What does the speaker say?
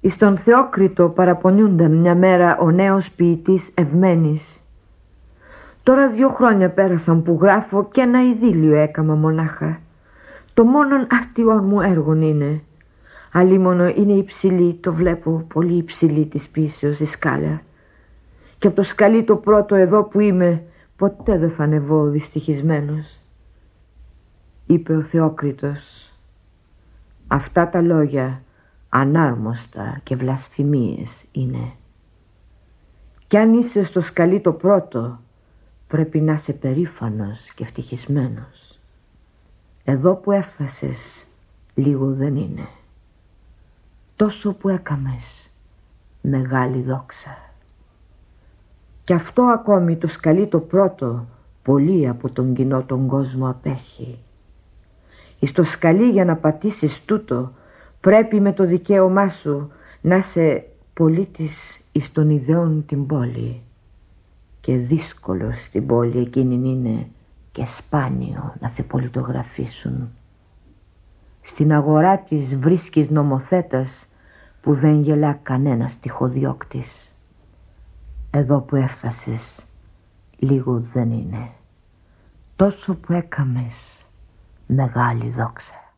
Εις τον Θεόκριτο παραπονιούνταν μια μέρα ο νέος ποιητής Ευμένης. Τώρα δύο χρόνια πέρασαν που γράφω και ένα ειδήλιο έκαμα μονάχα. Το μόνον αρτιόν μου έργον είναι. Αλίμονο είναι υψηλή, το βλέπω πολύ υψηλή της πίσεως η σκάλα. Και από το σκαλί το πρώτο εδώ που είμαι ποτέ δεν θα ανεβώ δυστυχισμένος. Είπε ο Θεόκριτος. Αυτά τα λόγια ανάρμοστα και βλασφημίες είναι. Κι αν είσαι στο σκαλί το πρώτο, πρέπει να είσαι περήφανος και ευτυχισμένος. Εδώ που έφτασες, λίγο δεν είναι. Τόσο που έκαμες, μεγάλη δόξα. Κι αυτό ακόμη το σκαλί το πρώτο, πολύ από τον κοινό τον κόσμο απέχει. Εις το σκαλί για να πατήσεις τούτο, Πρέπει με το δικαίωμά σου να είσαι πολίτης εις των ιδεών την πόλη και δύσκολος στην πόλη εκείνη είναι και σπάνιο να σε πολιτογραφήσουν. Στην αγορά της βρίσκεις νομοθέτας που δεν γελά κανένα τυχοδιώκτης. Εδώ που έφτασες λίγο δεν είναι. Τόσο που έκαμες μεγάλη δόξα.